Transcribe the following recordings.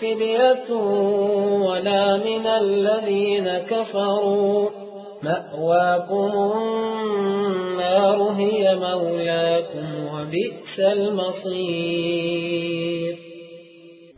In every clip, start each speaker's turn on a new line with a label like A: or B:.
A: فدية ولا من الذين كفروا مأواكم النار هي مولاكم وبئس المصير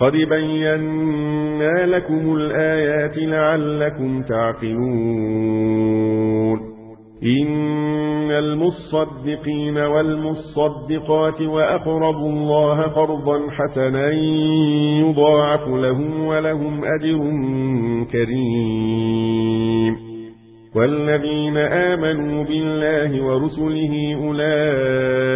B: قد بينا لكم الآيات لعلكم تعقلون إن المصدقين والمصدقات وأقربوا الله قرضا حسنا يضاعف لهم ولهم أجر كريم والذين آمنوا بالله ورسله أولئك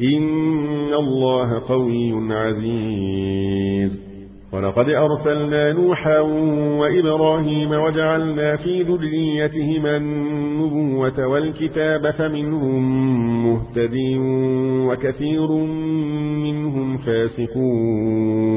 B: إن الله قوي عزيز. ولقد أرسلنا نوحا وإبراهيم وجعلنا في ذريتهما النبوة والكتاب فمنهم مهتدي وكثير منهم فاسقون.